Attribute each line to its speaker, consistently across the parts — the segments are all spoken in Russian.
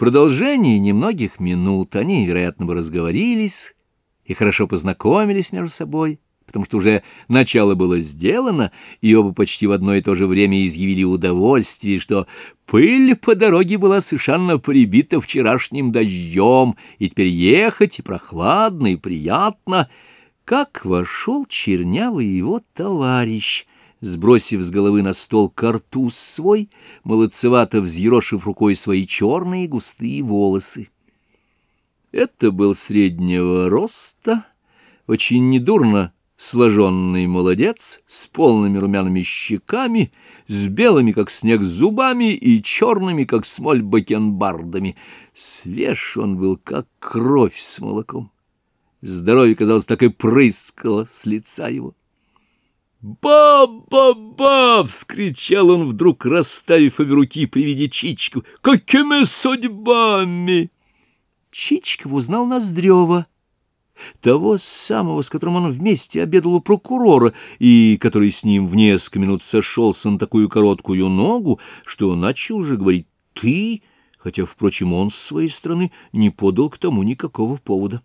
Speaker 1: продолжении немногих минут они, вероятно, бы разговорились и хорошо познакомились между собой, потому что уже начало было сделано, и оба почти в одно и то же время изъявили удовольствие, что пыль по дороге была совершенно прибита вчерашним дождем, и теперь ехать и прохладно, и приятно. Как вошел чернявый его товарищ, сбросив с головы на стол картуз свой, молодцевато взъерошив рукой свои черные густые волосы. Это был среднего роста, очень недурно сложенный молодец, с полными румяными щеками, с белыми, как снег, зубами и черными, как смоль, бакенбардами. Свеж он был, как кровь с молоком. Здоровье, казалось, так и прыскало с лица его. «Ба-ба-ба!» — вскричал он вдруг, расставив обе руки при виде Чичку. «Какими судьбами!» Чичков узнал Ноздрева, того самого, с которым он вместе обедал у прокурора, и который с ним в несколько минут сошелся на такую короткую ногу, что начал уже говорить «ты», хотя, впрочем, он с своей стороны не подал к тому никакого повода.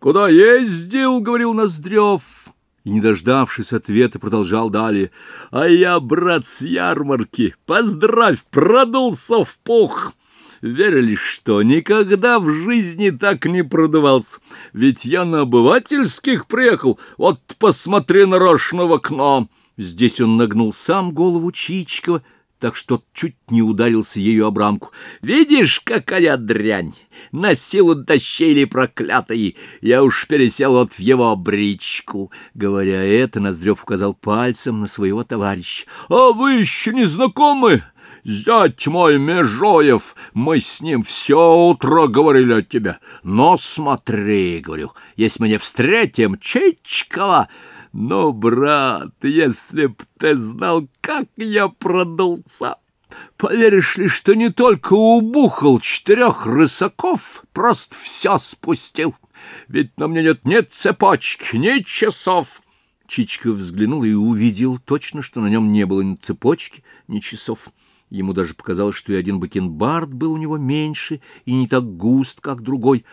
Speaker 1: «Куда ездил?» — говорил Ноздрев и, не дождавшись ответа, продолжал далее. «А я, брат, с ярмарки, поздравь, продулся в пух!» Верили, что никогда в жизни так не продувался. Ведь я на обывательских приехал, вот посмотри нарочно в окно. Здесь он нагнул сам голову Чичкова, так что чуть не ударился ею об рамку. «Видишь, какая дрянь! На силу тащили проклятые! Я уж пересел вот в его бричку!» Говоря это, Ноздрев указал пальцем на своего товарища. «А вы еще не знакомы?» Зять мой Межоев, мы с ним все утро говорили о тебе. Но смотри, говорю, если мы не встретим Чичкова, ну, брат, если б ты знал, как я продулся. Поверишь ли, что не только убухал четырех рысаков, просто все спустил. Ведь на мне нет ни цепочки, ни часов. Чичка взглянул и увидел точно, что на нем не было ни цепочки, ни часов. Ему даже показалось, что и один бакенбард был у него меньше и не так густ, как другой.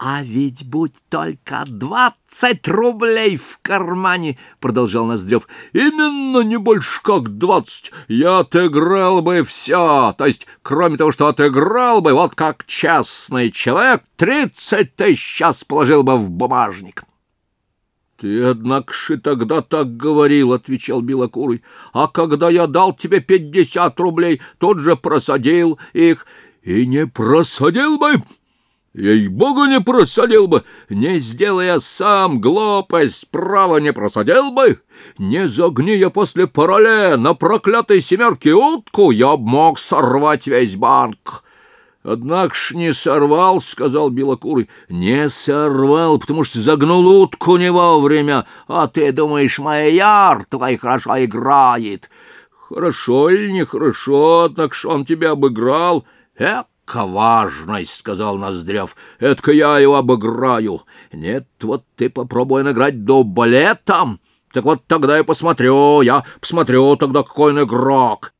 Speaker 1: «А ведь будь только двадцать рублей в кармане!» — продолжал Ноздрев. «Именно не больше как двадцать. Я отыграл бы все. То есть, кроме того, что отыграл бы, вот как частный человек, тридцать тысяч сейчас положил бы в бумажник». «Ты, однако же, тогда так говорил», — отвечал Белокурый. «А когда я дал тебе пятьдесят рублей, тот же просадил их. И не просадил бы, ей-богу, не просадил бы, не сделая сам глупость, право не просадил бы. Не загни я после пароле на проклятой семерке утку, я б мог сорвать весь банк». Однако ж не сорвал, — сказал Белокурый. — Не сорвал, потому что загнул утку не вовремя. А ты думаешь, моя яр твоя хорошо играет. Хорошо или нехорошо, однако ж он тебя обыграл. Эка важность, — сказал Ноздрев. Эдка я его обыграю. Нет, вот ты попробуй награть дублетом. Так вот тогда я посмотрю, я посмотрю тогда, какой он игрок.